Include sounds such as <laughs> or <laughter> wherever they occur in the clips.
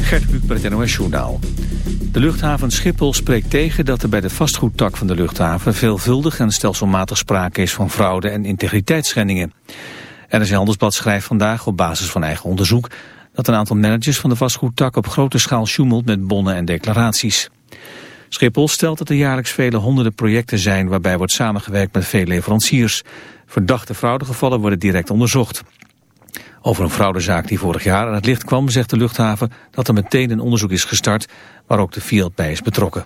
Gert Kluk met NOS Journaal. De luchthaven Schiphol spreekt tegen dat er bij de vastgoedtak van de luchthaven... veelvuldig en stelselmatig sprake is van fraude en integriteitsschendingen. NRC Handelsblad schrijft vandaag op basis van eigen onderzoek... dat een aantal managers van de vastgoedtak op grote schaal sjoemelt met bonnen en declaraties. Schiphol stelt dat er jaarlijks vele honderden projecten zijn... waarbij wordt samengewerkt met veel leveranciers. Verdachte fraudegevallen worden direct onderzocht. Over een fraudezaak die vorig jaar aan het licht kwam, zegt de luchthaven dat er meteen een onderzoek is gestart waar ook de Fiat bij is betrokken.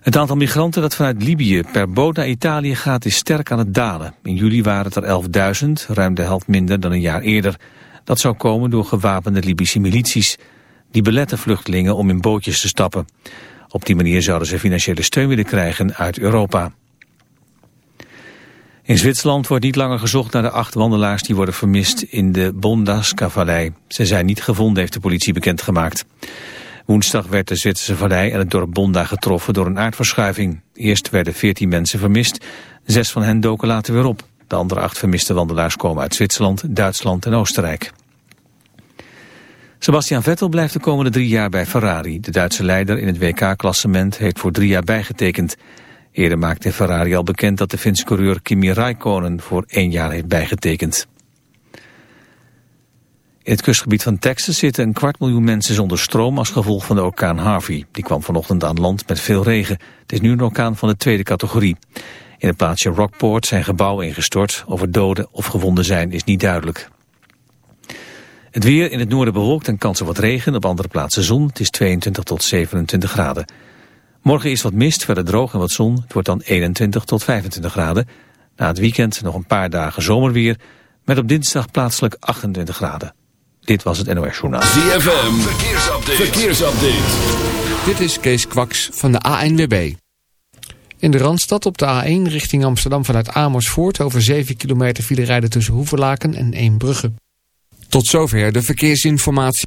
Het aantal migranten dat vanuit Libië per boot naar Italië gaat is sterk aan het dalen. In juli waren het er 11.000, ruim de helft minder dan een jaar eerder. Dat zou komen door gewapende Libische milities. Die beletten vluchtelingen om in bootjes te stappen. Op die manier zouden ze financiële steun willen krijgen uit Europa. In Zwitserland wordt niet langer gezocht naar de acht wandelaars die worden vermist in de Bondaska-vallei. Ze zijn niet gevonden, heeft de politie bekendgemaakt. Woensdag werd de Zwitserse vallei en het dorp Bonda getroffen door een aardverschuiving. Eerst werden veertien mensen vermist, zes van hen doken later weer op. De andere acht vermiste wandelaars komen uit Zwitserland, Duitsland en Oostenrijk. Sebastian Vettel blijft de komende drie jaar bij Ferrari. De Duitse leider in het WK-klassement heeft voor drie jaar bijgetekend. Eerder maakte Ferrari al bekend dat de Finse coureur Kimi Raikkonen voor één jaar heeft bijgetekend. In het kustgebied van Texas zitten een kwart miljoen mensen zonder stroom als gevolg van de orkaan Harvey. Die kwam vanochtend aan land met veel regen. Het is nu een orkaan van de tweede categorie. In het plaatsje Rockport zijn gebouwen ingestort. Of er doden of gewonden zijn is niet duidelijk. Het weer in het noorden bewolkt en kans op wat regen. Op andere plaatsen zon. Het is 22 tot 27 graden. Morgen is wat mist, verder droog en wat zon. Het wordt dan 21 tot 25 graden. Na het weekend nog een paar dagen zomerweer. Met op dinsdag plaatselijk 28 graden. Dit was het NOS Journaal. ZFM, verkeersupdate. verkeersupdate. Dit is Kees Kwaks van de ANWB. In de Randstad op de A1 richting Amsterdam vanuit Amersfoort... over 7 kilometer file rijden tussen Hoeverlaken en Eembrugge. Tot zover de verkeersinformatie.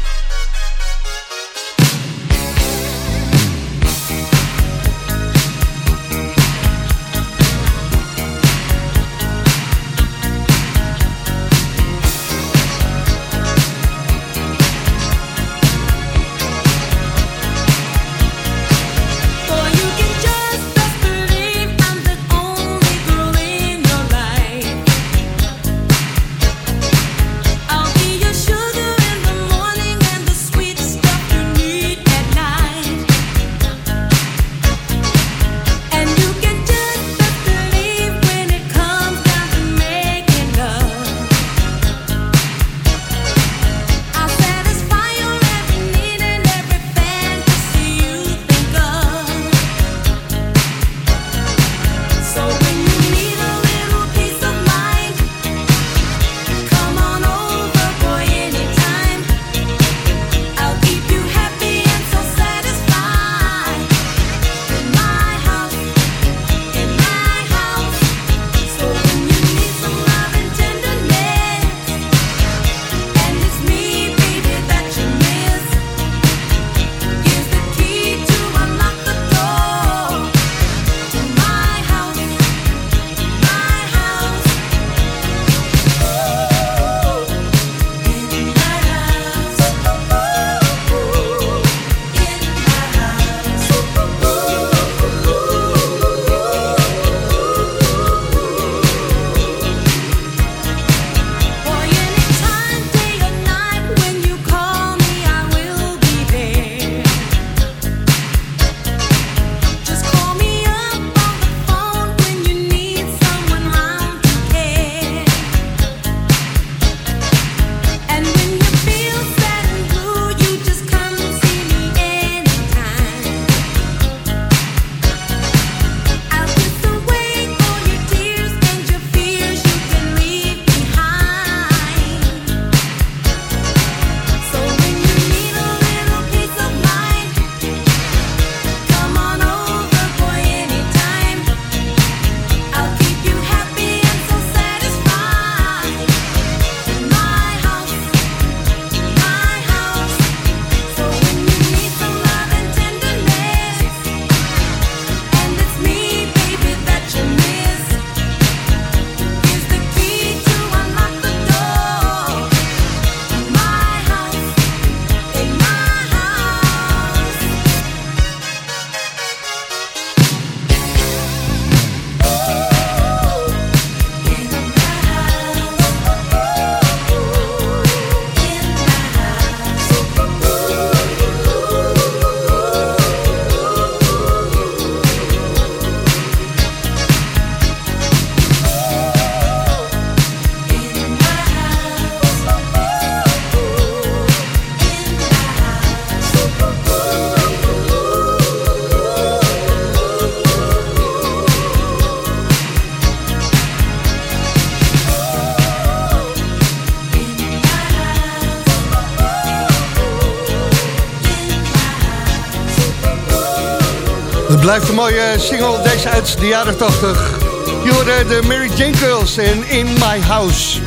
Blijft een mooie single, deze uit de jaren 80. Je de Mary Jane Girls en In My House.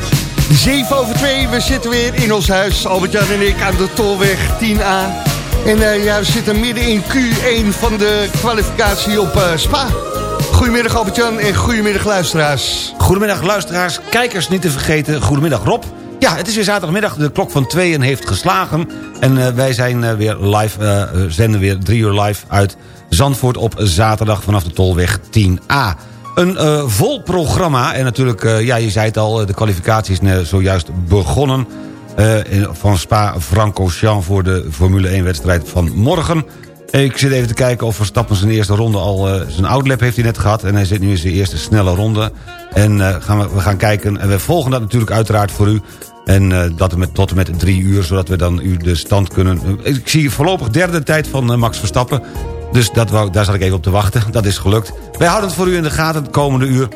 7 over 2, we zitten weer in ons huis. Albert-Jan en ik aan de Tolweg 10A. En uh, ja, we zitten midden in Q1 van de kwalificatie op uh, Spa. Goedemiddag Albert-Jan en goedemiddag luisteraars. Goedemiddag luisteraars, kijkers niet te vergeten. Goedemiddag Rob. Ja, het is weer zaterdagmiddag. De klok van tweeën heeft geslagen. En uh, wij zijn weer live, zenden weer drie uur live uit Zandvoort op zaterdag vanaf de Tolweg 10A. Een vol programma en natuurlijk, ja, je zei het al... de kwalificatie is zojuist begonnen... Van Spa-Francorchamps voor de Formule 1-wedstrijd van morgen. Ik zit even te kijken of Verstappen zijn eerste ronde al... zijn outlap heeft hij net gehad en hij zit nu in zijn eerste snelle ronde. En gaan we, we gaan kijken en we volgen dat natuurlijk uiteraard voor u... En uh, dat met, tot en met drie uur, zodat we dan u de stand kunnen... Ik zie voorlopig derde tijd van uh, Max Verstappen. Dus dat wou, daar zat ik even op te wachten. Dat is gelukt. Wij houden het voor u in de gaten het komende uur.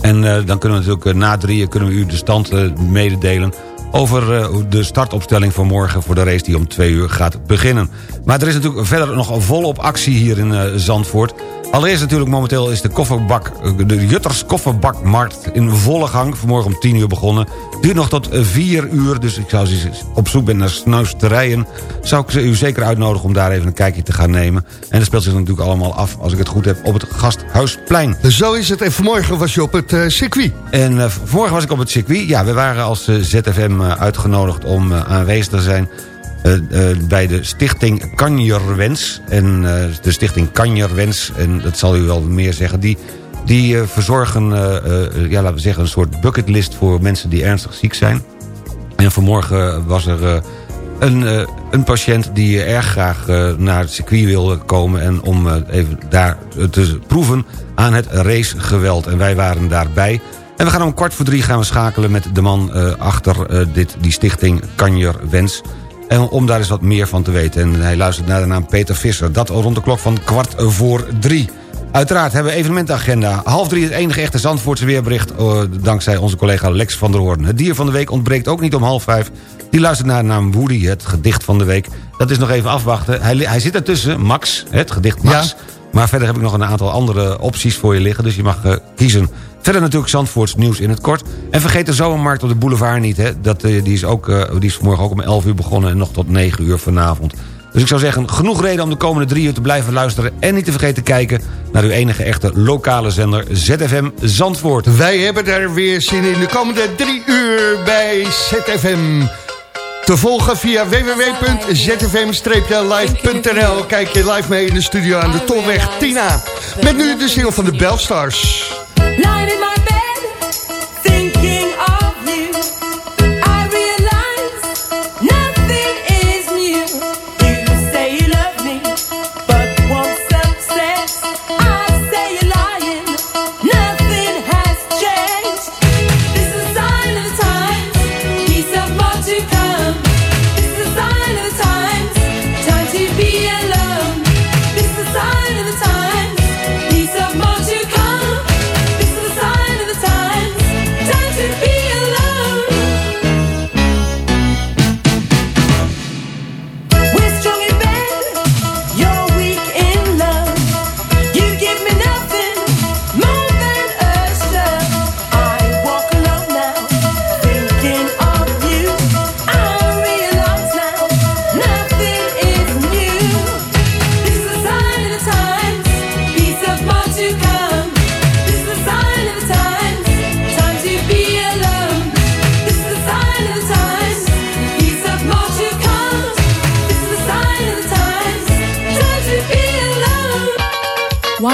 En uh, dan kunnen we natuurlijk na drieën kunnen we u de stand mededelen over de startopstelling voor morgen... voor de race die om twee uur gaat beginnen. Maar er is natuurlijk verder nog volop actie hier in Zandvoort. Allereerst natuurlijk momenteel is de kofferbak, de Jutters kofferbakmarkt in volle gang. Vanmorgen om 10 uur begonnen. Duurt nog tot 4 uur, dus ik zou als je op zoek bent naar snuisterijen... zou ik u zeker uitnodigen om daar even een kijkje te gaan nemen. En dat speelt zich natuurlijk allemaal af, als ik het goed heb, op het Gasthuisplein. Zo is het. En vanmorgen was je op het uh, circuit. En uh, vanmorgen was ik op het circuit. Ja, we waren als uh, ZFM uitgenodigd om aanwezig te zijn... Uh, bij de stichting Kanjerwens. En de stichting Kanjerwens, en dat zal u wel meer zeggen... die, die verzorgen, ja, laten we zeggen, een soort bucketlist... voor mensen die ernstig ziek zijn. En vanmorgen was er een, een patiënt die erg graag naar het circuit wilde komen... en om even daar te proeven aan het racegeweld. En wij waren daarbij... En we gaan om kwart voor drie gaan we schakelen met de man achter dit, die stichting Kanjerwens... En om daar eens wat meer van te weten. En hij luistert naar de naam Peter Visser. Dat rond de klok van kwart voor drie. Uiteraard hebben we evenementagenda. Half drie het enige echte Zandvoortse weerbericht... Uh, dankzij onze collega Lex van der Hoorn. Het dier van de week ontbreekt ook niet om half vijf. Die luistert naar de naam Woody, het gedicht van de week. Dat is nog even afwachten. Hij, hij zit ertussen, Max, het gedicht Max. Ja. Maar verder heb ik nog een aantal andere opties voor je liggen. Dus je mag uh, kiezen. Verder natuurlijk Zandvoorts nieuws in het kort. En vergeet de zomermarkt op de boulevard niet. Hè. Dat, uh, die, is ook, uh, die is vanmorgen ook om 11 uur begonnen en nog tot 9 uur vanavond. Dus ik zou zeggen, genoeg reden om de komende drie uur te blijven luisteren... en niet te vergeten te kijken naar uw enige echte lokale zender ZFM Zandvoort. Wij hebben er weer zin in de komende drie uur bij ZFM. Te volgen via www.zfm-live.nl. Kijk je live mee in de studio aan de Tolweg Tina. Met nu de single van de Belstars. Lying in my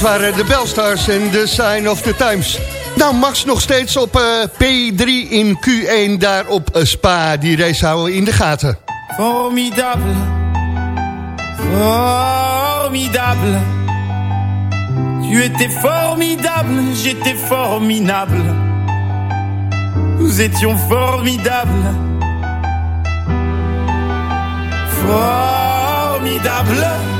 dat waren de Belstars en The Sign of the Times. Nou, Max nog steeds op eh, P3 in Q1 daar op eh, Spa. Die race houden we in de gaten. Formidable. Formidable. Tu étais formidable, j'étais formidable. Nous étions formidables. Formidable.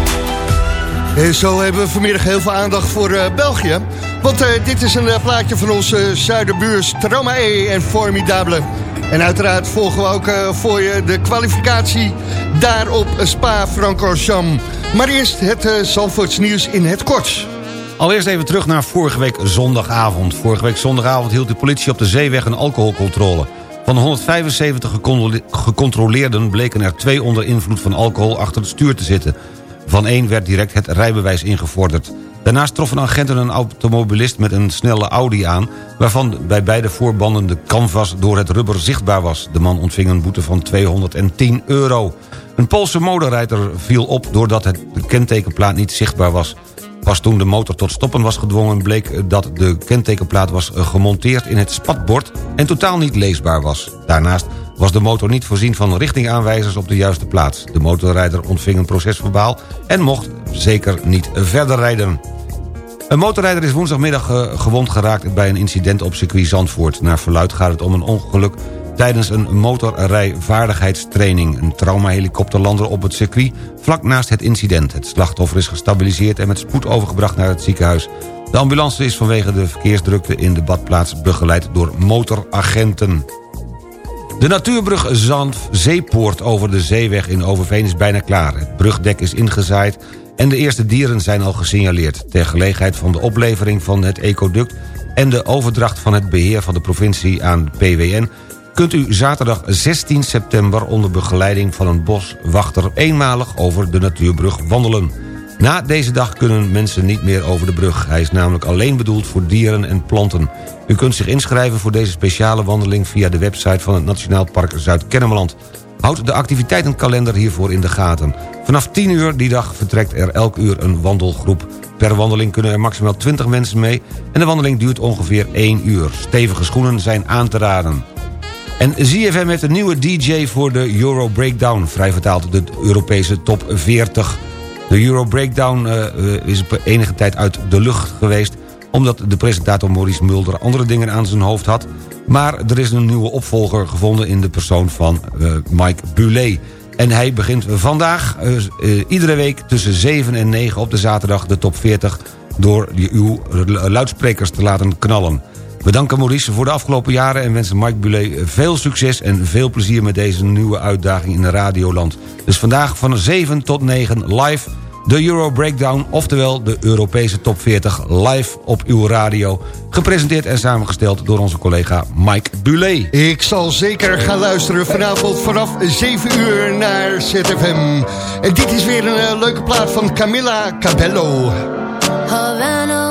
En zo hebben we vanmiddag heel veel aandacht voor eh, België. Want eh, dit is een eh, plaatje van onze zuiderbuur Stromae en Formidable. En uiteraard volgen we ook eh, voor je de kwalificatie daar op Spa-Francorchamps. Maar eerst het eh Zandvoorts nieuws in het kort. Allereerst even terug naar vorige week zondagavond. Vorige week zondagavond hield de politie op de zeeweg een alcoholcontrole. Van de 175 gecontrole- gecontroleerden bleken er twee onder invloed van alcohol achter het stuur te zitten. Van één werd direct het rijbewijs ingevorderd. Daarnaast troffen agenten een automobilist met een snelle Audi aan... waarvan bij beide voorbanden de canvas door het rubber zichtbaar was. De man ontving een boete van 210 euro. Een Poolse motorrijder viel op doordat het kentekenplaat niet zichtbaar was. Pas toen de motor tot stoppen was gedwongen... bleek dat de kentekenplaat was gemonteerd in het spatbord... en totaal niet leesbaar was. Daarnaast was de motor niet voorzien van richtingaanwijzers op de juiste plaats. De motorrijder ontving een procesverbaal... en mocht zeker niet verder rijden. Een motorrijder is woensdagmiddag eh, gewond geraakt bij een incident op circuit Zandvoort. Naar verluid gaat het om een ongeluk tijdens een motorrijvaardigheidstraining. Een traumahelikopter landde op het circuit vlak naast het incident. Het slachtoffer is gestabiliseerd en met spoed overgebracht naar het ziekenhuis. De ambulance is vanwege de verkeersdrukte in de badplaats begeleid door motoragenten. De natuurbrug Zand Zeepoort over de zeeweg in Overveen is bijna klaar. Het brugdek is ingezaaid en de eerste dieren zijn al gesignaleerd. Ter gelegenheid van de oplevering van het ecoduct... en de overdracht van het beheer van de provincie aan PWN... kunt u zaterdag 16 september onder begeleiding van een boswachter... eenmalig over de natuurbrug wandelen. Na deze dag kunnen mensen niet meer over de brug. Hij is namelijk alleen bedoeld voor dieren en planten. U kunt zich inschrijven voor deze speciale wandeling... via de website van het Nationaal Park Zuid-Kennemerland. Houd de activiteitenkalender hiervoor in de gaten. Vanaf 10 uur die dag vertrekt er elk uur een wandelgroep. Per wandeling kunnen er maximaal 20 mensen mee... en de wandeling duurt ongeveer 1 uur. Stevige schoenen zijn aan te raden. En ZFM heeft een nieuwe DJ voor de Euro Breakdown. Vrij vertaald de Europese top 40. De Euro Breakdown uh, is enige tijd uit de lucht geweest... omdat de presentator Maurice Mulder andere dingen aan zijn hoofd had. Maar er is een nieuwe opvolger gevonden in de persoon van uh, Mike Bulet. En hij begint vandaag, iedere week tussen 7 en 9 op de zaterdag... de top 40 door uw luidsprekers te laten knallen. We danken Maurice voor de afgelopen jaren... en wensen Mike Bulet veel succes en veel plezier met deze nieuwe uitdaging in de Radioland. Dus vandaag van 7 tot 9 live de Euro Breakdown, oftewel de Europese Top 40 live op uw radio. Gepresenteerd en samengesteld door onze collega Mike Bulet. Ik zal zeker gaan luisteren vanavond vanaf 7 uur naar ZFM. En dit is weer een uh, leuke plaat van Camilla Cabello. Havana,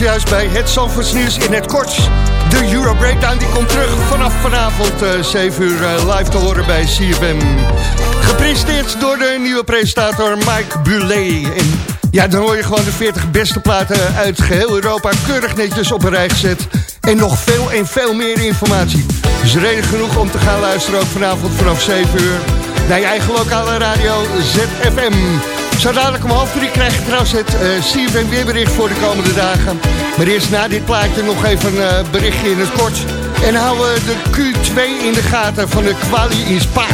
Juist bij het Zandvoorts nieuws in het kort. De Euro Breakdown die komt terug vanaf vanavond eh 7 uur eh, live te horen bij CFM. Gepresenteerd door de nieuwe presentator Mike Bulet. En ja, dan hoor je gewoon de 40 beste platen uit geheel Europa keurig netjes op een rij gezet. En nog veel en veel meer informatie. Dus reden genoeg om te gaan luisteren ook vanavond vanaf 7 uur. Naar je eigen lokale radio ZFM. Zo dadelijk om half drie krijg je trouwens het uh, CFM weerbericht voor de komende dagen. Maar eerst na dit plaatje nog even een eh, berichtje in het kort. En houden we de Q2 in de gaten van de Quali in Spa.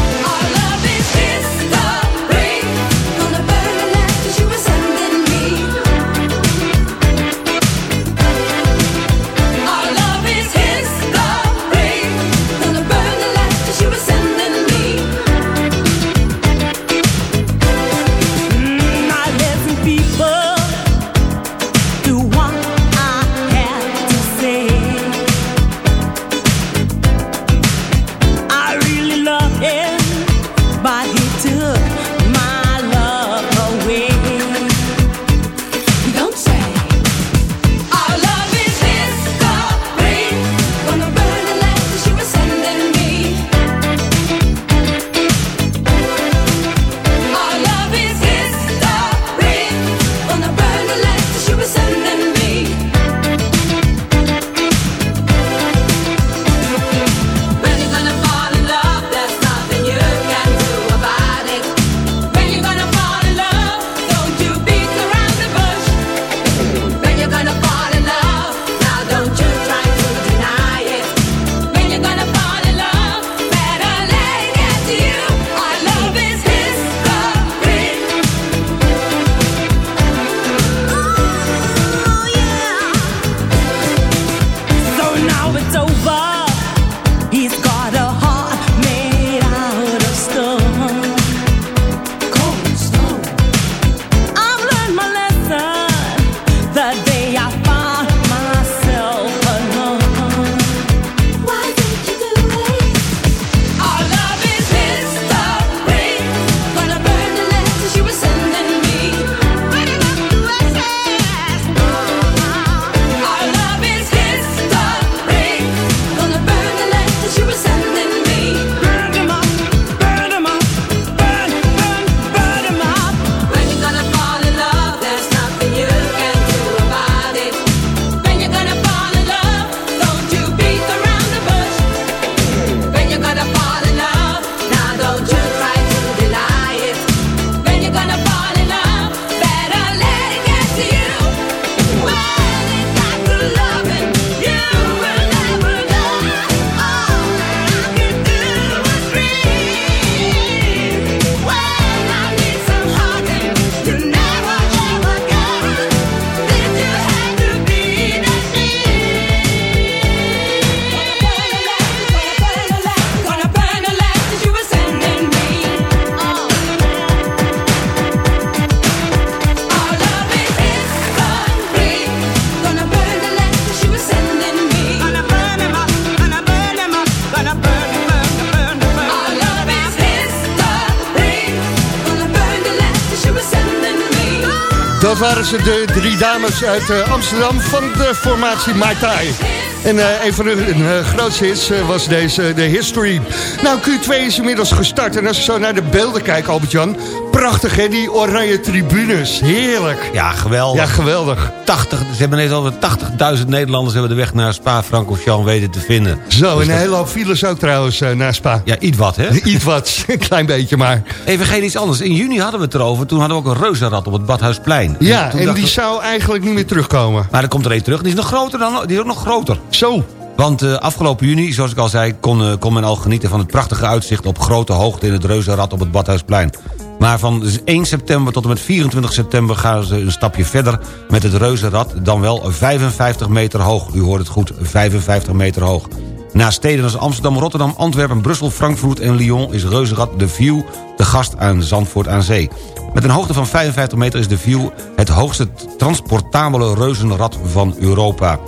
Waren ze, de drie dames uit eh, Amsterdam van de formatie Mai Tai. En eh, een van hun eh, grootste hits was deze, de History. Nou, Q2 is inmiddels gestart. En als ik zo naar de beelden kijk, Albert-Jan... prachtig, hè, die oranje tribunes. Heerlijk. Ja, geweldig. Ja, geweldig. 80, ze hebben net al 80.000 Nederlanders hebben de weg naar Spa-Francorchamps weten te vinden. Zo, Dus en een hele hoop files ook trouwens eh, naar Spa. Ja, iets wat, hè? Iets wat, <laughs> een klein beetje maar. Even geen iets anders. In juni hadden we het erover. Toen hadden we ook een reuzenrad op het Badhuisplein. Ja, en die we- zou eigenlijk niet meer terugkomen. Maar er komt er één terug. Die is nog groter dan... Die is ook nog groter. Zo. Want eh, afgelopen juni, zoals ik al zei... Kon, eh, kon men al genieten van het prachtige uitzicht... op grote hoogte in het reuzenrad op het Badhuisplein. Maar van 1 september tot en met 24 september... gaan ze een stapje verder met het reuzenrad... dan wel 55 meter hoog. U hoort het goed, 55 meter hoog. Na steden als Amsterdam, Rotterdam, Antwerpen, Brussel, Frankfurt en Lyon... is reuzenrad de View de gast aan Zandvoort aan Zee. Met een hoogte van 55 meter is de View... het hoogste transportabele reuzenrad van Europa.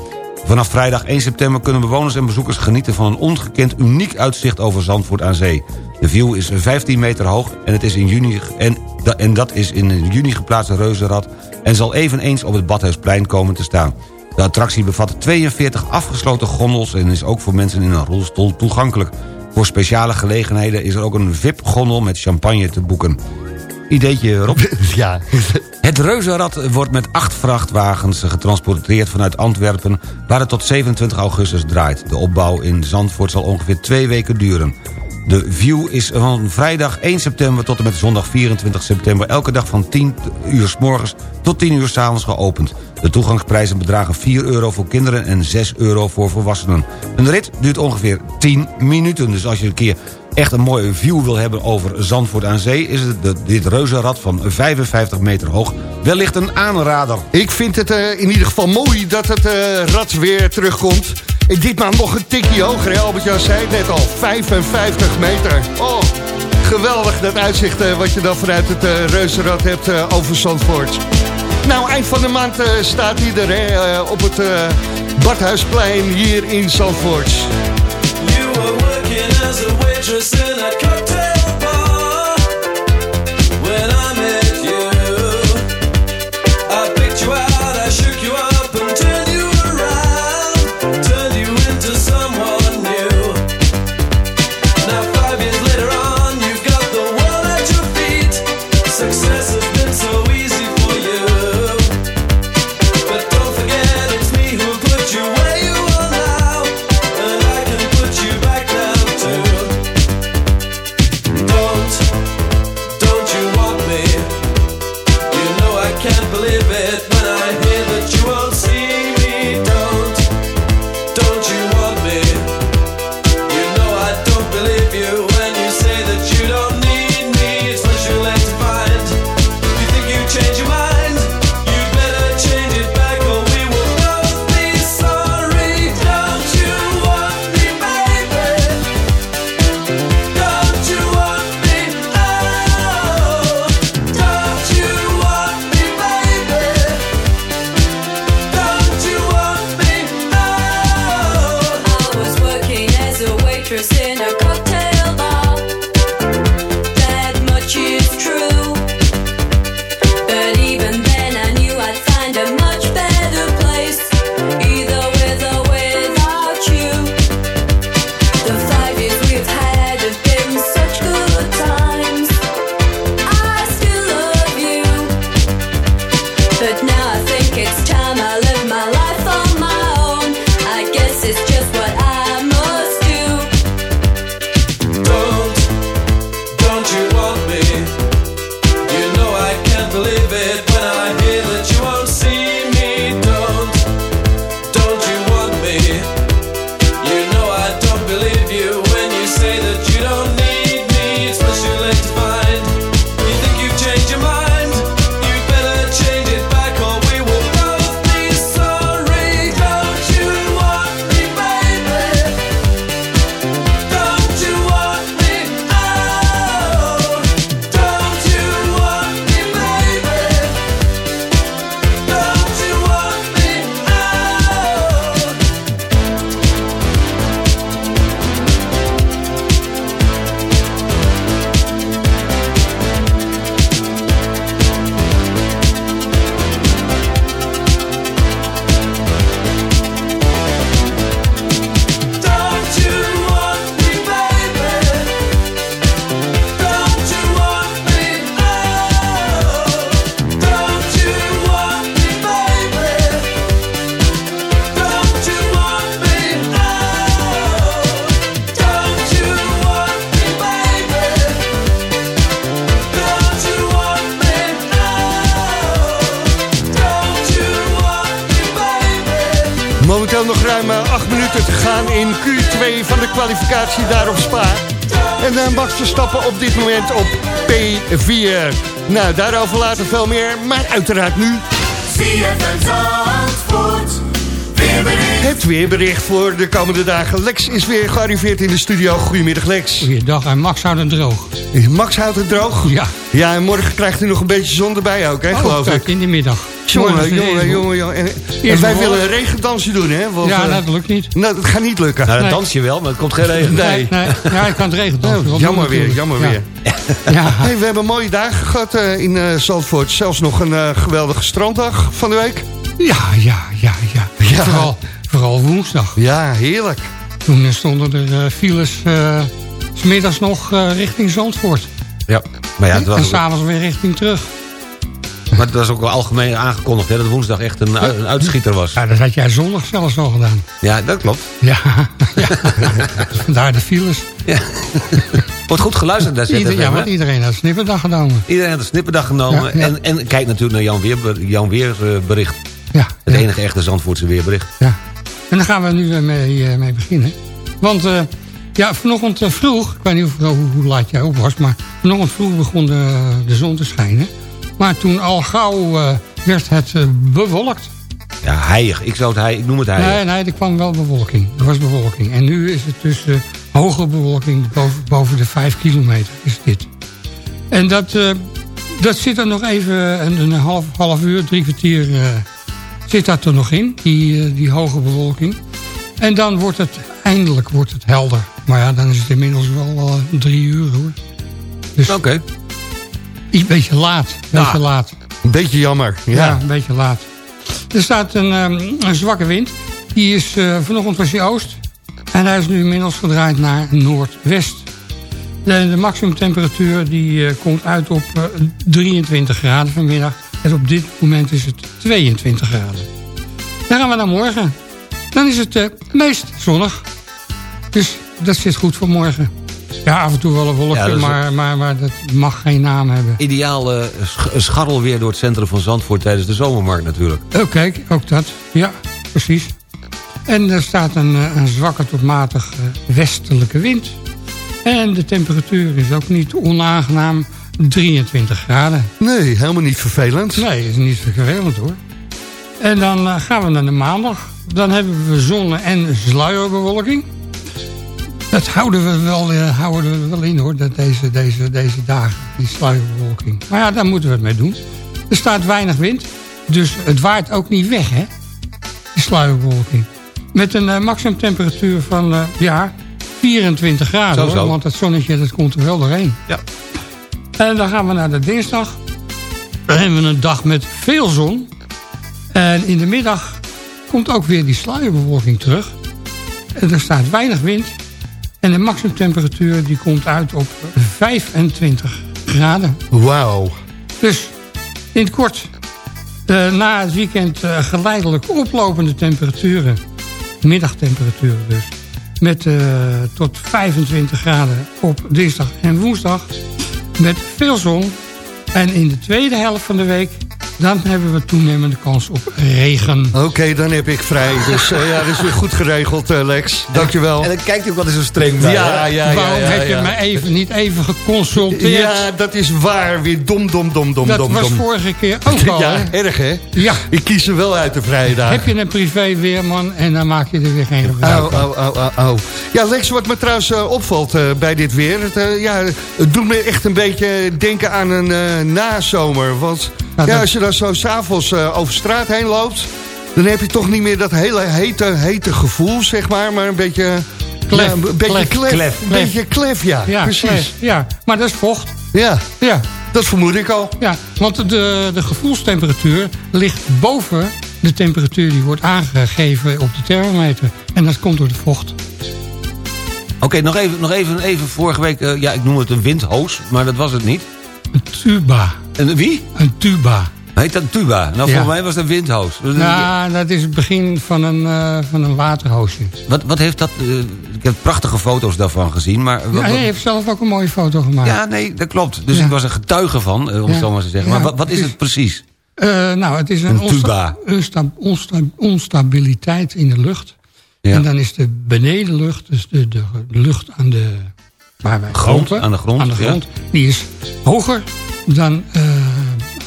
Vanaf vrijdag 1 september kunnen bewoners en bezoekers genieten... van een ongekend uniek uitzicht over Zandvoort aan Zee. De view is 15 meter hoog en, het is in juni, en, en dat is in juni geplaatste reuzenrad... en zal eveneens op het Badhuisplein komen te staan. De attractie bevat 42 afgesloten gondels... en is ook voor mensen in een rolstoel toegankelijk. Voor speciale gelegenheden is er ook een VIP-gondel met champagne te boeken. Ideetje, Rob? <laughs> Ja. Het reuzenrad wordt met acht vrachtwagens getransporteerd vanuit Antwerpen... waar het tot 27 augustus draait. De opbouw in Zandvoort zal ongeveer twee weken duren. De View is van vrijdag 1 september tot en met zondag 24 september... elke dag van 10 uur s morgens tot 10 uur s avonds geopend. De toegangsprijzen bedragen 4 euro voor kinderen en 6 euro voor volwassenen. Een rit duurt ongeveer 10 minuten. Dus als je een keer echt een mooie view wil hebben over Zandvoort aan Zee... is dit reuzenrad van 55 meter hoog wellicht een aanrader. Ik vind het eh, in ieder geval mooi dat het eh, rad weer terugkomt. En ditmaal nog een tikje hoger, hè? Albert-Jan zei het net al. 55 meter. Oh, geweldig dat uitzicht eh, wat je dan vanuit het reuzenrad hebt over Zandvoort. Nou, eind van de maand staat er eh, op het Badhuisplein hier in Zandvoort. Working as a waitress in a cocktail P4. Nou, daarover later veel meer, maar uiteraard nu... Het weerbericht voor de komende dagen. Lex is weer gearriveerd in de studio. Goedemiddag Lex. Goeiedag, en Max houdt het droog. Max houdt het droog? Ja. Ja, en morgen krijgt u nog een beetje zon erbij ook, hè, Oh, geloof kijk, ik. in de middag. Jongen, jongen, jongen, jongen. En, en wij willen een regendansje doen, hè? Want, Ja, eh, dat lukt niet. nou, dat gaat niet lukken. Nou, dat Nee. dans je wel, maar het komt geen regen. Nee. Nee, ja, ik kan het regelen. Oh, we jammer weer, natuurlijk? jammer Ja. weer. <laughs> Ja, Hey, we hebben mooie dagen gehad eh, in eh Zandvoort. Zelfs nog een eh, geweldige stranddag van de week. ja, ja, ja. ja. Ja. Vooral, vooral woensdag. Ja, heerlijk. Toen stonden er eh, files eh, 's middags nog eh, richting Zandvoort. Ja, maar ja, het en was... s'avonds weer richting terug. Maar het was ook wel algemeen aangekondigd hè, dat woensdag echt een, een uitschieter was. Ja, dat had jij zondag zelfs al gedaan. Ja, dat klopt. Ja, <laughs> ja. vandaar de files. Wordt goed geluisterd naar ZFM. Ieder, ja, want iedereen had snipperdag genomen. Iedereen een snipperdag genomen. Ja, ja. En, en kijkt natuurlijk naar Jan Weer, Jan Weer eh, bericht. Ja, Het enige echte Zandvoortse weerbericht. ja. En daar gaan we nu weer mee, eh, mee beginnen. Want eh, ja, vanochtend eh, vroeg, ik weet niet of, hoe, hoe laat jij op was... maar vanochtend vroeg begon de, de zon te schijnen. Maar toen al gauw eh, werd het eh, bewolkt. Ja, heilig. Ik, zou het, ik noem het heilig. Nee, nee, er kwam wel bewolking. Er was bewolking. En nu is het dus eh, hoge bewolking boven, boven de 5 kilometer is dit. En dat, dat zit er nog even een, een half, half uur, drie kwartier zit dat er nog in, die, die hoge bewolking. En dan wordt het, eindelijk wordt het helder. Maar ja, dan is het inmiddels wel drie uur hoor. Dus Oké. Iets beetje laat, beetje Ja. laat. Een beetje jammer. Ja. Ja, een beetje laat. Er staat een, ehm, een zwakke wind. Die is, eh, vanochtend was hij oost. En hij is nu inmiddels gedraaid naar noordwest. De, de maximumtemperatuur die, eh, komt uit op eh, 23 graden vanmiddag. En op dit moment is het 22 graden. Dan gaan we naar morgen. Dan is het eh, meest zonnig. Dus dat zit goed voor morgen. Ja, af en toe wel een wolkje, Ja, dat is- maar, maar, maar dat mag geen naam hebben. Ideaal eh, sch- scharrel weer door het centrum van Zandvoort tijdens de zomermarkt natuurlijk. Oh, kijk, ook dat. Ja, precies. En er staat een, eh, een zwakke tot matig eh, westelijke wind. En de temperatuur is ook niet onaangenaam 23 graden. Nee, helemaal niet vervelend. Nee, is niet vervelend hoor. En dan gaan we naar de maandag. Dan hebben we zonne- en sluierbewolking. Dat houden we wel, eh, houden we wel in hoor, dat deze, deze, deze dagen, die sluierbewolking. Maar ja, daar moeten we het mee doen. Er staat weinig wind, dus het waait ook niet weg hè, die sluierbewolking. Met een eh, maximumtemperatuur van, eh, ja, 24 graden Zo, hoor, zo. want dat zonnetje dat komt er wel doorheen. Ja. En dan gaan we naar de dinsdag. Dan hebben we een dag met veel zon. En in de middag komt ook weer die sluierbewolking terug. En er staat weinig wind. En de maximumtemperatuur die komt uit op 25 graden. Wauw. Dus in het kort, eh, na het weekend eh, geleidelijk oplopende temperaturen. Middagtemperaturen dus. Met eh, tot 25 graden op dinsdag en woensdag. Met veel zon. En in de tweede helft van de week... dan hebben we toenemende kans op regen. Oké, dan heb ik vrij. Dus eh, ja, dat is weer goed geregeld, eh, Lex. Dankjewel. En dan kijkt hij ook wel eens zo streng bij. Ja, ja, ja. Waarom ja, heb je me even, niet even geconsulteerd? Ja, dat is waar. Weer dom, dom, dom, dom, dat dom, was dom. vorige keer ook al. Ja, hè? erg hè? Ja. Ik kies er wel uit de vrije dagen. Heb je een privé weerman en dan maak je er weer geen gebruik van. oh, oh, oh, oh. Ja, Lex, wat me trouwens eh, opvalt eh, bij dit weer... Het, ja, het doet me echt een beetje denken aan een eh, nazomer. Want Ja, ja, dat- als je dan zo s'avonds eh over straat heen loopt... dan heb je toch niet meer dat hele hete, hete gevoel, zeg maar. Maar een beetje... Klef. ja, een beetje Klef. Een beetje klef, ja. Ja, precies. Ja, maar dat is vocht. Ja, Ja, dat vermoed ik al. ja, want de, de gevoelstemperatuur ligt boven de temperatuur die wordt aangegeven op de thermometer. En dat komt door de vocht. Oké, nog, even, nog even, even vorige week, eh, ja, ik noem het een windhoos, maar dat was het niet. Een tuba. En wie? Een tuba. Heet dat tuba? Nou, Ja. voor mij was dat windhoos. Nou, dat is het begin van een, eh, van een waterhoosje. Wat, wat heeft dat... eh, ik heb prachtige foto's daarvan gezien, maar... wat- Ja, hij heeft zelf ook een mooie foto gemaakt. ja, nee, dat klopt. Dus Ja. ik was een getuige van, eh, om het zo maar te zeggen. Maar wat, wat is het precies? Nou, het is een, Een tuba. onsta- onsta- onstabiliteit in de lucht. En dan is de benedenlucht, dus de, de, lucht aan de, waar wij Grond, lopen, aan de grond, aan de grond die is hoger dan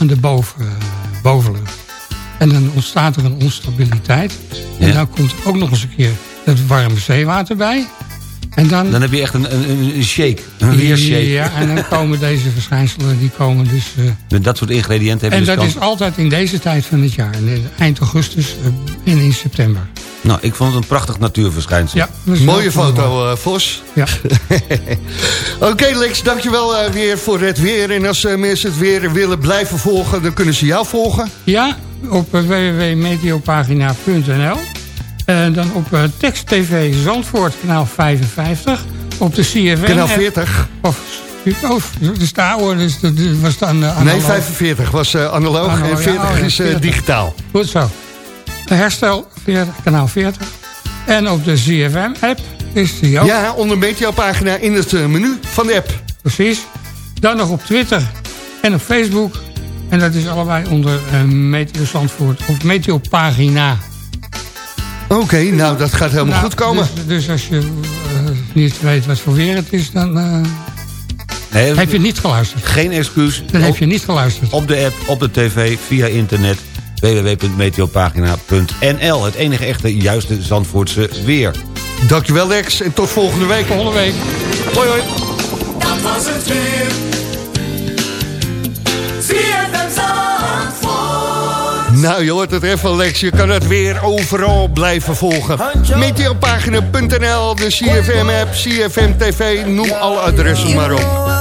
de boven, bovenlucht. En dan ontstaat er een onstabiliteit. En Ja. dan komt ook nog eens een keer het warme zeewater bij. En dan, Dan heb je echt een, een, een- shake, een weershake. Ja, en dan <laughs> komen deze verschijnselen, die komen dus... eh, Met dat soort ingrediënten heb je en dus dat is altijd in deze tijd van het jaar. in Eind augustus eh, en in september. Nou, ik vond het een prachtig natuurverschijnsel. Ja, Mooie foto, eh, Vos. Ja. <laughs> Oké Lex, dankjewel eh, weer voor het weer. En als eh, mensen het weer willen blijven volgen, dan kunnen ze jou volgen. ja, op www.meteopagina.nl. En dan op eh, Tekst TV Zandvoort, kanaal 55. Op de CFM. Kanaal 40. Of Oh, de oude, dus dat was dan uh, Nee, 45 was uh, analoog Analoog, en 40 ja, oh ja, is uh, 40. digitaal. Goed zo. Herstel 40, kanaal 40. En op de ZFM-app is die ook. Ja, onder Meteo-pagina in het uh, menu van de app. Precies. Dan nog op Twitter en op Facebook. En dat is allebei onder uh, Meteo Zandvoort of Meteo-pagina. Oké, okay, nou dat gaat helemaal Nou, goed komen. Dus, dus als je uh, niet weet wat voor weer het is, dan uh, Nee, heb je niet geluisterd. Geen excuus. Dan Op- heb je niet geluisterd. Op de app, op de tv, via internet www.meteopagina.nl Het enige echte juiste Zandvoortse weer. Dankjewel Lex en tot volgende week. Volgende week. Hoi hoi. Dat was het weer. Nou, je hoort het even Lex. Je kan het weer overal blijven volgen. Meteopagina.nl, de CFM-app, CFM TV, noem alle adressen maar op.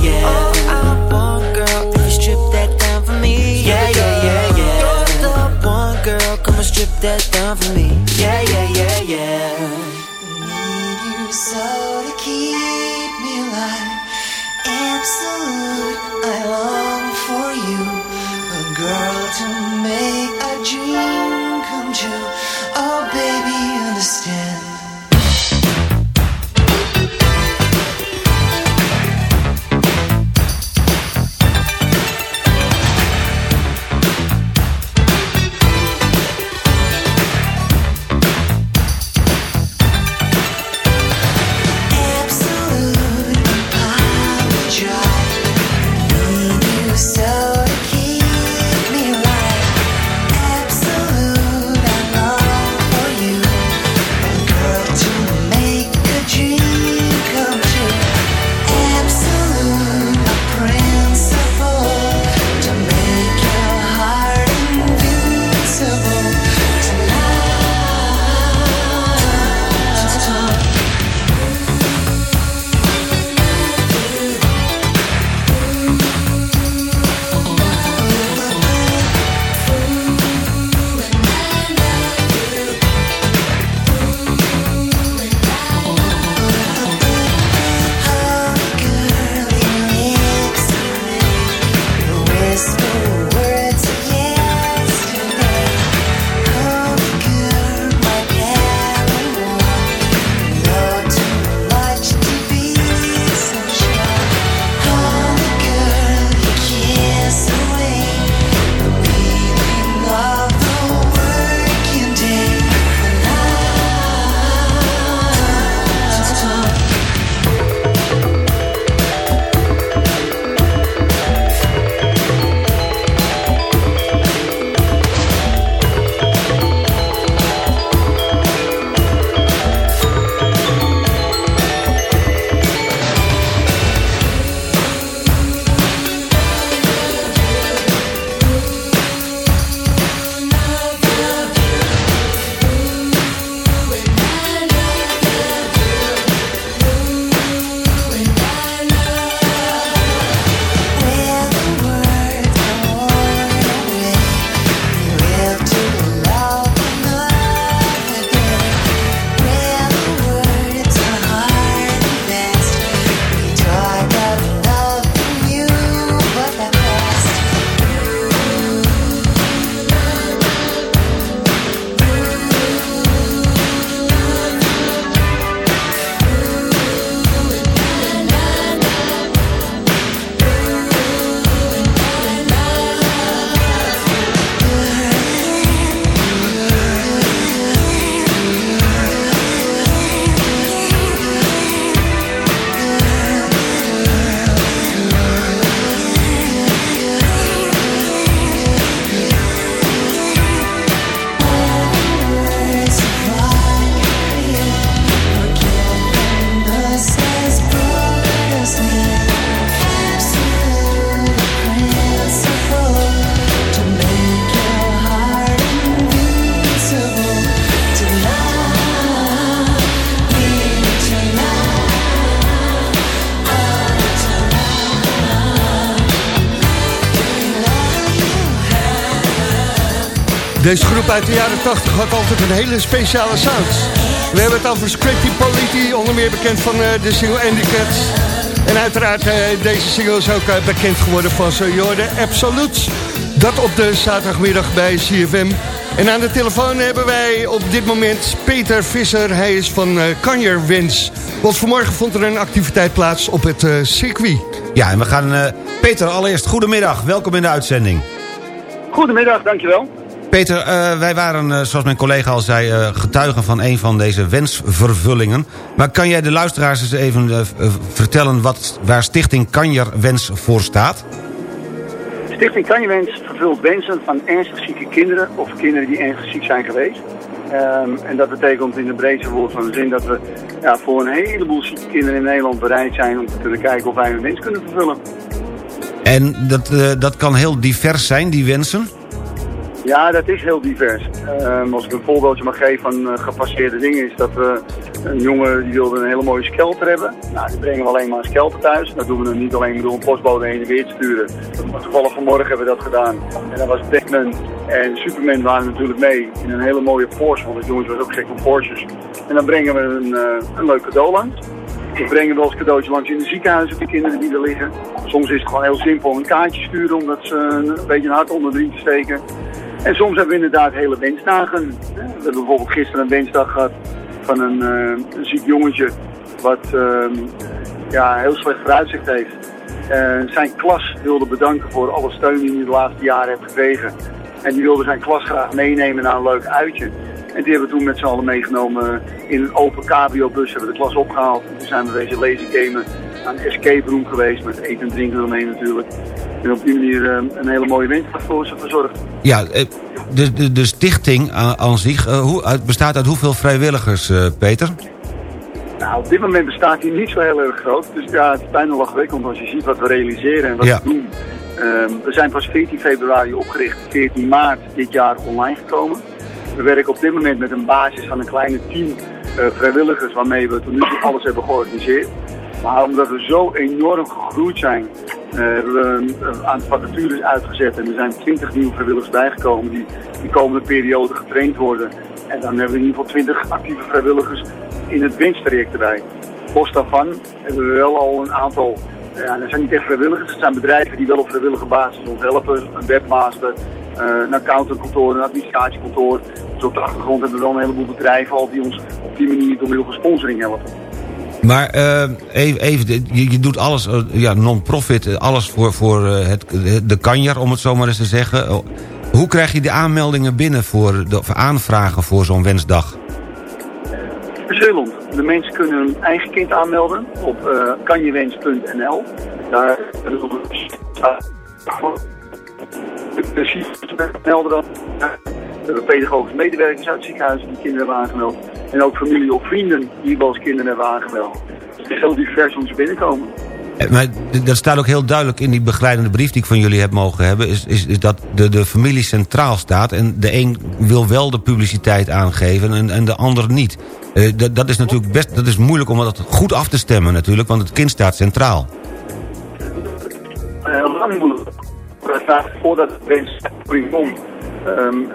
All that down for me. Yeah, yeah, yeah, yeah. Need you so to keep me alive. Absolute, Deze groep uit de jaren 80 had altijd een hele speciale sound. We hebben het over Scratchy Polity, onder meer bekend van eh, de single Andy Cats. En uiteraard uh, deze single is ook uh, bekend geworden van zo Jorde Absolute. Dat op de zaterdagmiddag bij CFM. En aan de telefoon hebben wij op dit moment Peter Visser. Hij is van uh, Kanjer Wens. Want vanmorgen vond er een activiteit plaats op het circuit. Ja, en we gaan... Peter, allereerst goedemiddag. Welkom in de uitzending. Goedemiddag, dankjewel. Peter, uh, wij waren, uh, zoals mijn collega al zei, uh, getuigen van een van deze wensvervullingen. Maar kan jij de luisteraars eens even vertellen wat, waar Stichting Kanjer Wens voor staat? Stichting Kanjer Wens vervult wensen van ernstig zieke kinderen of kinderen die ernstig ziek zijn geweest. Um, en dat betekent in de breedste woord van de zin dat we ja, voor een heleboel zieke kinderen in Nederland bereid zijn om te kunnen kijken of wij hun wens kunnen vervullen. En dat, dat kan heel divers zijn, die wensen? Ja, dat is heel divers. Um, als ik een voorbeeldje mag geven van uh, gepasseerde dingen is dat we een jongen die wilde een hele mooie skelter hebben. Nou, die brengen we alleen maar een skelter thuis. Dat doen we dan niet alleen door een postbode heen en weer te sturen. Toevallig vanmorgen hebben we dat gedaan. En dan was Batman en Superman waren natuurlijk mee in een hele mooie Porsche. Want de jongens was ook gek van Porsches. En dan brengen we een, uh, een leuk cadeau langs. We brengen wel eens cadeautje langs in de ziekenhuizen voor kinderen die er liggen. Soms is het gewoon heel simpel een kaartje sturen omdat ze een beetje een hart onder de riem te steken. En soms hebben we inderdaad hele wensdagen. We hebben bijvoorbeeld gisteren een wensdag gehad van een, uh, ziek jongetje wat uh, ja, heel slecht vooruitzicht heeft. Zijn klas wilde bedanken voor alle steun die hij de laatste jaren heeft gekregen. En die wilde zijn klas graag meenemen naar een leuk uitje. En die hebben we toen met z'n allen meegenomen in een open cabrio-bus. Hebben we de klas opgehaald. En toen zijn we deze lazy gamen aan de escape room geweest. Met eten en drinken eromheen natuurlijk. En op die manier een hele mooie winter voor ze verzorgd. Ja, de, de, de stichting aan zich bestaat uit hoeveel vrijwilligers, Peter? Nou, op dit moment bestaat hij niet zo heel erg groot. Dus ja, het is bijna lachwekkend als je ziet wat we realiseren en wat ja. we doen. Um, we zijn pas 14 februari opgericht, 14 maart dit jaar online gekomen. We werken op dit moment met een basis van een kleine 10 uh, vrijwilligers waarmee we tot nu toe alles hebben georganiseerd. Maar omdat we zo enorm gegroeid zijn, uh, hebben we een aantal vacatures uitgezet. En er zijn 20 nieuwe vrijwilligers bijgekomen die de komende periode getraind worden. En dan hebben we in ieder geval 20 actieve vrijwilligers in het winsttraject erbij. Los daarvan hebben we wel al een aantal, ja, dat zijn niet echt vrijwilligers, het zijn bedrijven die wel op vrijwillige basis ons helpen. Een webmaster, uh, een accountantkantoor, een administratiekantoor. Dus op de achtergrond hebben we wel een heleboel bedrijven al die ons op die manier door middel van sponsoring helpen. Maar uh, even, even je, je, doet alles, uh, ja, non-profit, alles voor, voor het, de kanjer, om het zo maar eens te zeggen. Hoe krijg je de aanmeldingen binnen voor de voor aanvragen voor zo'n wensdag? Verschillend. De mensen kunnen hun eigen kind aanmelden op uh, kanjewens.nl. Daar melden dan. We hebben pedagogische medewerkers uit het ziekenhuis die kinderen hebben aangemeld. En ook familie of vrienden die wel eens kinderen hebben aangemeld. Dus het is heel divers hoe ze binnenkomen. Maar dat staat ook heel duidelijk in die begeleidende brief die ik van jullie heb mogen hebben... is, is, is dat de, de familie centraal staat en de een wil wel de publiciteit aangeven en, en de ander niet. Uh, dat, dat is natuurlijk best dat is moeilijk om dat goed af te stemmen natuurlijk, want het kind staat centraal. Heel moeilijk. Voordat het wens komt, um,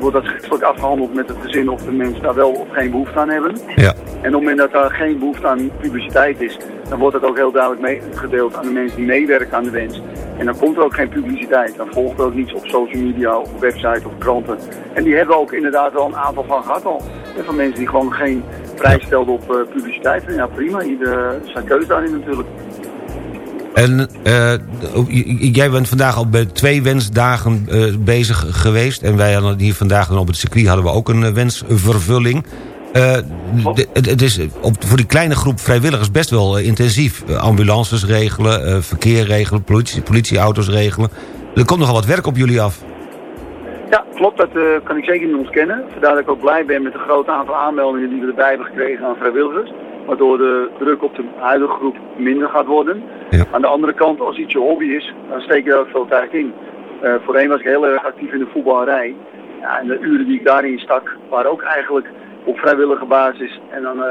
wordt dat schriftelijk afgehandeld met het gezin of de mensen daar wel of geen behoefte aan hebben. Ja. En op het moment dat daar geen behoefte aan publiciteit is, dan wordt dat ook heel duidelijk meegedeeld aan de mensen die meewerken aan de wens. En dan komt er ook geen publiciteit. Dan volgt er ook niets op social media of website of kranten. En die hebben ook inderdaad wel een aantal van gehad al. En van mensen die gewoon geen prijs stelden op uh, publiciteit. En ja, prima. Ieder zijn keuze daarin natuurlijk. En uh, jij bent vandaag al bij twee wensdagen uh, bezig geweest. En wij hadden hier vandaag dan op het circuit hadden we ook een uh, wensvervulling. het, het is op, voor die kleine groep vrijwilligers best wel intensief. ambulances regelen, verkeer regelen, politie, politieauto's regelen. Er komt nogal wat werk op jullie af. Ja, klopt. Dat kan ik zeker niet ontkennen. Vandaar dat ik ook blij ben met het grote aantal aanmeldingen die we erbij hebben gekregen aan vrijwilligers waardoor de druk op de huidige groep minder gaat worden. Ja. Aan de andere kant, als iets je hobby is, dan steek je er ook veel tijd in. Uh, voorheen was ik heel erg actief in de voetballerij. Ja, en de uren die ik daarin stak, waren ook eigenlijk op vrijwillige basis. En dan uh,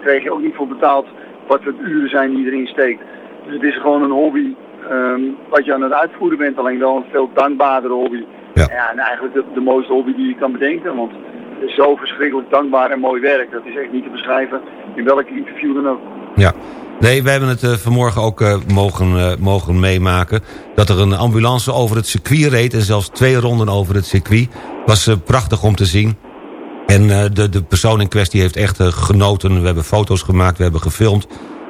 kreeg je ook niet voor betaald wat de uren zijn die je erin steekt. Dus het is gewoon een hobby ehm, wat je aan het uitvoeren bent. Alleen wel een veel dankbaardere hobby. Ja. en eigenlijk de, de mooiste hobby die je kan bedenken. Want zo verschrikkelijk dankbaar en mooi werk. Dat is echt niet te beschrijven in welk interview dan ook. Ja. Nee, wij hebben het eh, vanmorgen ook eh, mogen, eh, mogen meemaken... dat er een ambulance over het circuit reed... en zelfs twee ronden over het circuit. was prachtig om te zien. En de, de persoon in kwestie heeft echt genoten. We hebben foto's gemaakt, we hebben gefilmd.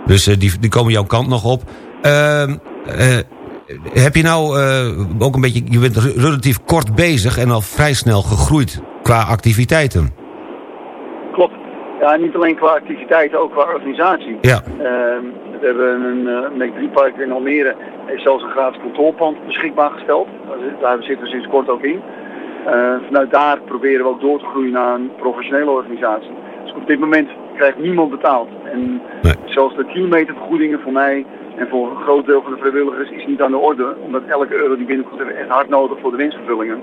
Dus die, die komen jouw kant nog op. Ehm, eh, heb je nou ook een beetje... Je bent re- relatief kort bezig en al vrij snel gegroeid qua activiteiten. Klopt. Ja, niet alleen qua activiteiten, ook qua organisatie. Ja. Ehm, we hebben een uh, Make-3-park in Almere. heeft zelfs een gratis controlepand beschikbaar gesteld. Daar zit- Daar zitten we sinds kort ook in. Eh, vanuit daar proberen we ook door te groeien naar een professionele organisatie. Dus op dit moment krijgt niemand betaald. En zelfs de kilometervergoedingen voor mij en voor een groot deel van de vrijwilligers is niet aan de orde. Omdat elke euro die binnenkomt hebben we echt hard nodig voor de winstvervullingen.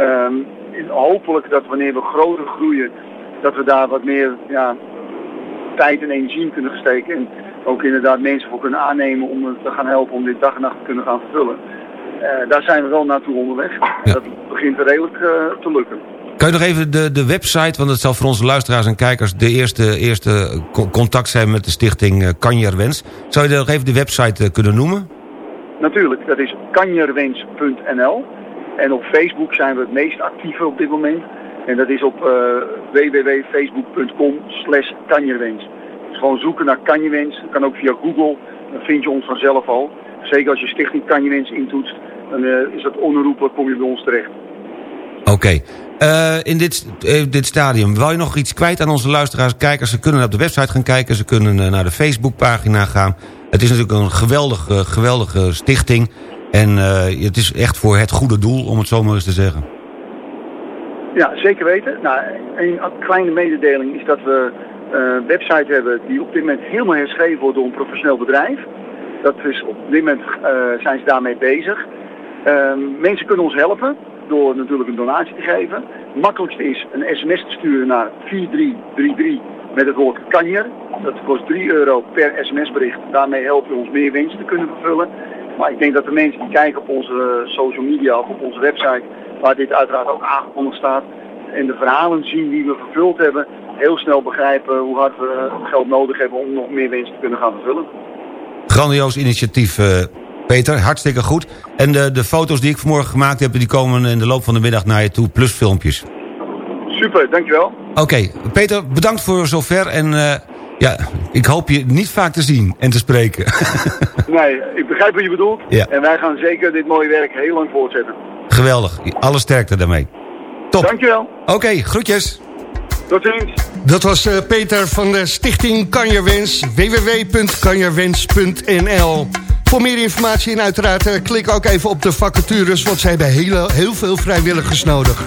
En hopelijk dat wanneer we groter groeien, dat we daar wat meer ja, tijd en energie in kunnen steken. En ook inderdaad mensen voor kunnen aannemen om te gaan helpen om dit dag en nacht te kunnen gaan vervullen. Eh, daar zijn we wel naartoe onderweg. Dat begint redelijk eh, te lukken. Kan je nog even de, de website, want het zal voor onze luisteraars en kijkers... de eerste, eerste co- contact zijn met de stichting eh, Kanjerwens. Zou je nog even de website kunnen noemen? Natuurlijk, dat is kanjerwens.nl. En op Facebook zijn we het meest actieve op dit moment. En dat is op eh, www.facebook.com slash. Dus gewoon zoeken naar kanjerwens. Dat kan ook via Google. Dan vind je ons vanzelf al. Zeker als je stichting kanjerwens intoetst. Dan eh, is dat onherroepelijk, kom je bij ons terecht. Oké. Eh, in dit, dit stadium, wil je nog iets kwijt aan onze luisteraars kijkers? Ze kunnen op de website gaan kijken, ze kunnen naar de Facebookpagina gaan. Het is natuurlijk een geweldige, geweldige stichting. En eh, het is echt voor het goede doel, om het zo maar eens te zeggen. Ja, zeker weten. Nou, een kleine mededeling is dat we eh, een website hebben die op dit moment helemaal herschreven wordt door een professioneel bedrijf. Dat is op dit moment eh, zijn ze daarmee bezig. Ehm, mensen kunnen ons helpen door natuurlijk een donatie te geven. Het makkelijkste is een sms te sturen naar 4333 met het woord kanjer. Dat kost 3 euro per sms-bericht. Daarmee help je ons meer winst te kunnen vervullen. Maar ik denk dat de mensen die kijken op onze social media of op onze website, waar dit uiteraard ook aangekondigd staat, en de verhalen zien die we vervuld hebben, heel snel begrijpen hoe hard we geld nodig hebben om nog meer winst te kunnen gaan vervullen. Grandioos initiatief, eh, Peter. Hartstikke goed. En de, de foto's die ik vanmorgen gemaakt heb... die komen in de loop van de middag naar je toe, plus filmpjes. Super, dankjewel. Oké, Peter, bedankt voor zover. En eh, ja, ik hoop je niet vaak te zien en te spreken. <laughs> Nee, ik begrijp wat je bedoelt. Ja. En wij gaan zeker dit mooie werk heel lang voortzetten. Geweldig. Alle sterkte daarmee. Top. Dankjewel. Oké, groetjes. Tot ziens. Dat was eh, Peter van de stichting Kanjerwens. www.kanjerwens.nl Voor meer informatie en uiteraard eh, klik ook even op de vacatures... want zij hebben hele, heel veel vrijwilligers nodig.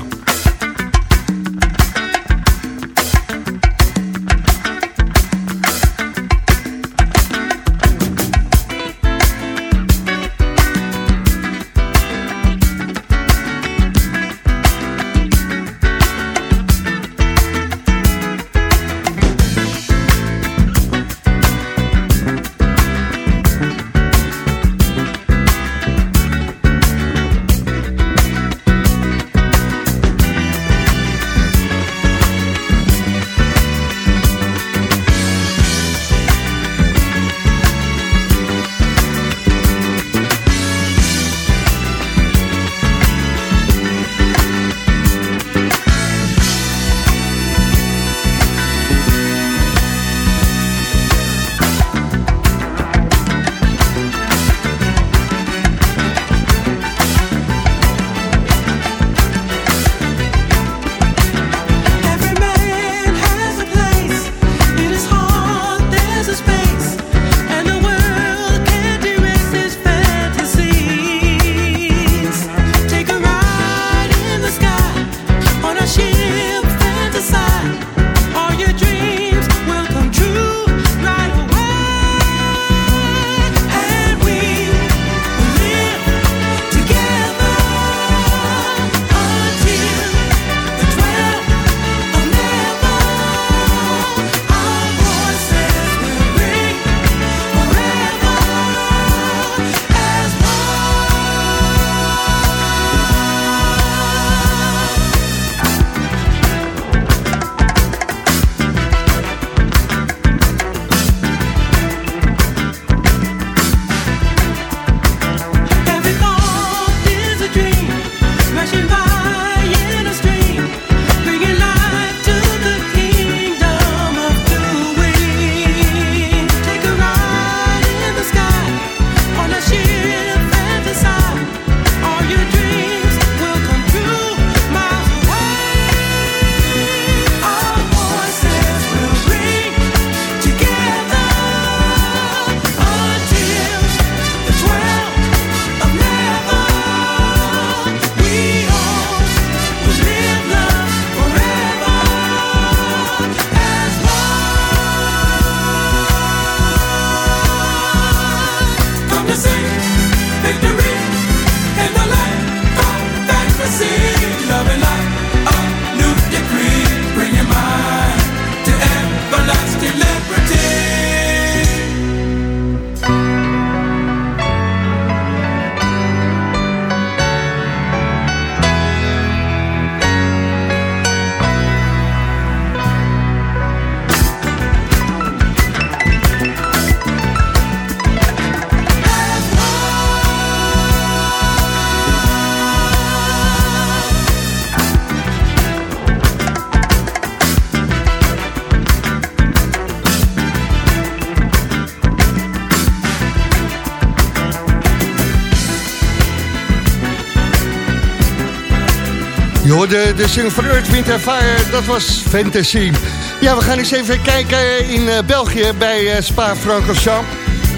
De single van Earth, Wind Fire, dat was Fantasy. Ja, we gaan eens even kijken in uh, België bij uh, Spa-Francorchamps.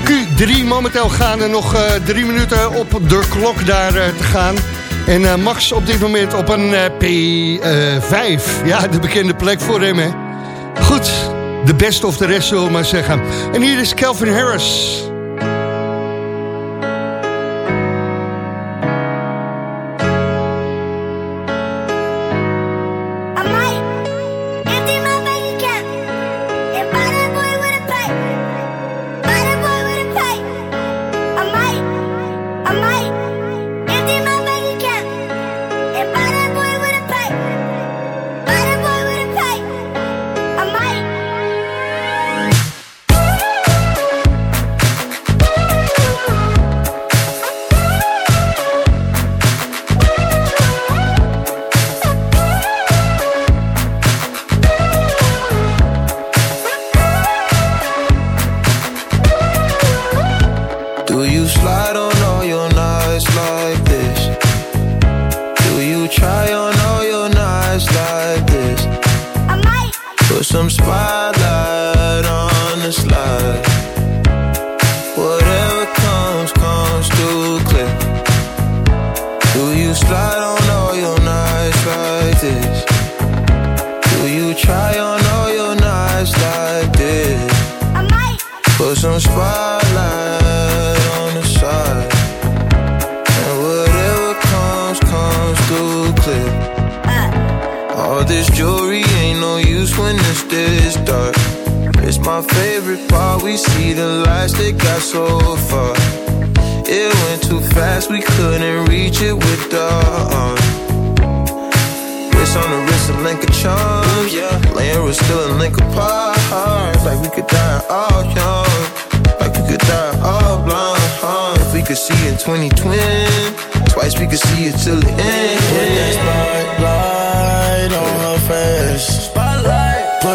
Q3 momenteel gaan er nog uh, drie minuten op de klok daar te gaan. En Max op dit moment op een P5. ja, de bekende plek voor hem, hè. Goed, de best of de rest zullen we maar zeggen. En hier is Calvin Harris. some spot Every part. We see the lights they got so far. It went too fast, we couldn't reach it with the uh, arm. Wrist on the wrist, a link of charm. Yeah, laying was still a link apart. Like we could die all young, like we could die all blind. Huh? If we could see in 2020, twice we could see it till the end. Put that spotlight on her face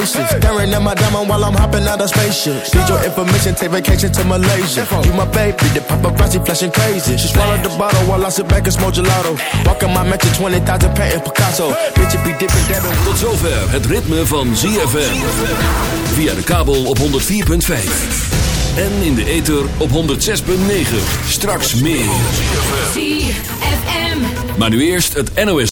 Gracious, staring at my diamond while I'm hopping out of spaceship. Need your information, take vacation to Malaysia. You my baby, the paparazzi flashing crazy. She swallowed the bottle while I sit back and smoke gelato. Walking my mansion, 20,000 painting Picasso. Bitch, it be dipping, dabbing. Tot zover het ritme van ZFM. Via de kabel op 104.5. En in de ether op 106.9. Straks meer. Maar nu eerst het NOS.